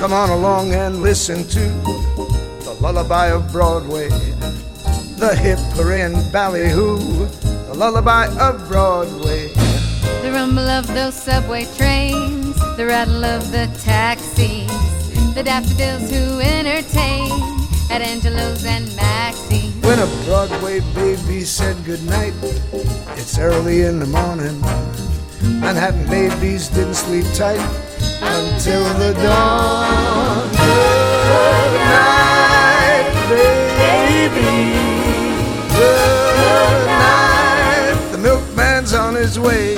Come on along and listen to the lullaby of Broadway, the hip and ballyhoo, the lullaby of Broadway. The rumble of those subway trains, the rattle of the taxis, the daffodils who entertain at Angelo's and Maxie. When a Broadway baby said goodnight, it's early in the morning. Manhattan babies didn't sleep tight until the dawn. His way.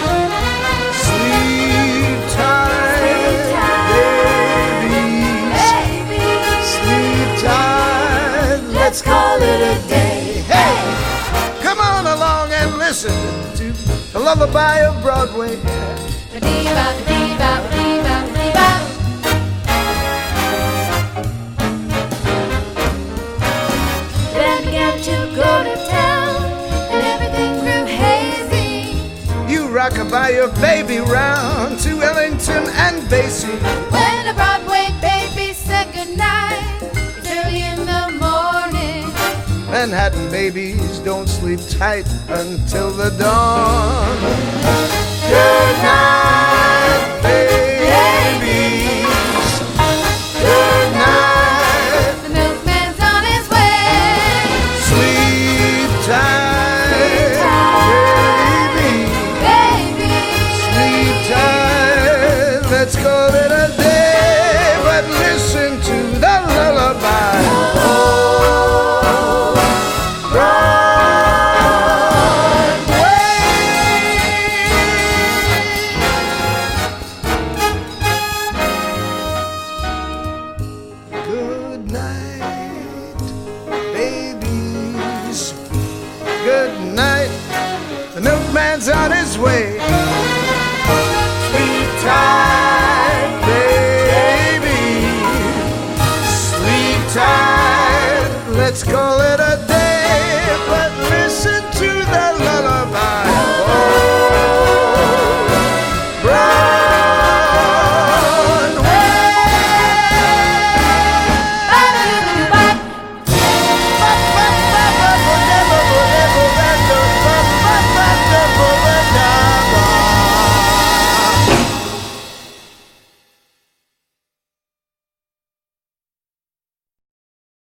Sleep tight, babies. Sleep tight. Let's call it a day. Hey, come on along and listen to the lullaby of Broadway. Then began to go to rockabye your baby round to Ellington and Basie. When a Broadway baby said goodnight, it's early in the morning. Manhattan babies don't sleep tight until the dawn. Good night, good night, babies. Good night. The milkman's on his way. Sleep tight, baby. Sleep tight. Let's call it a day, but listen to the lullaby.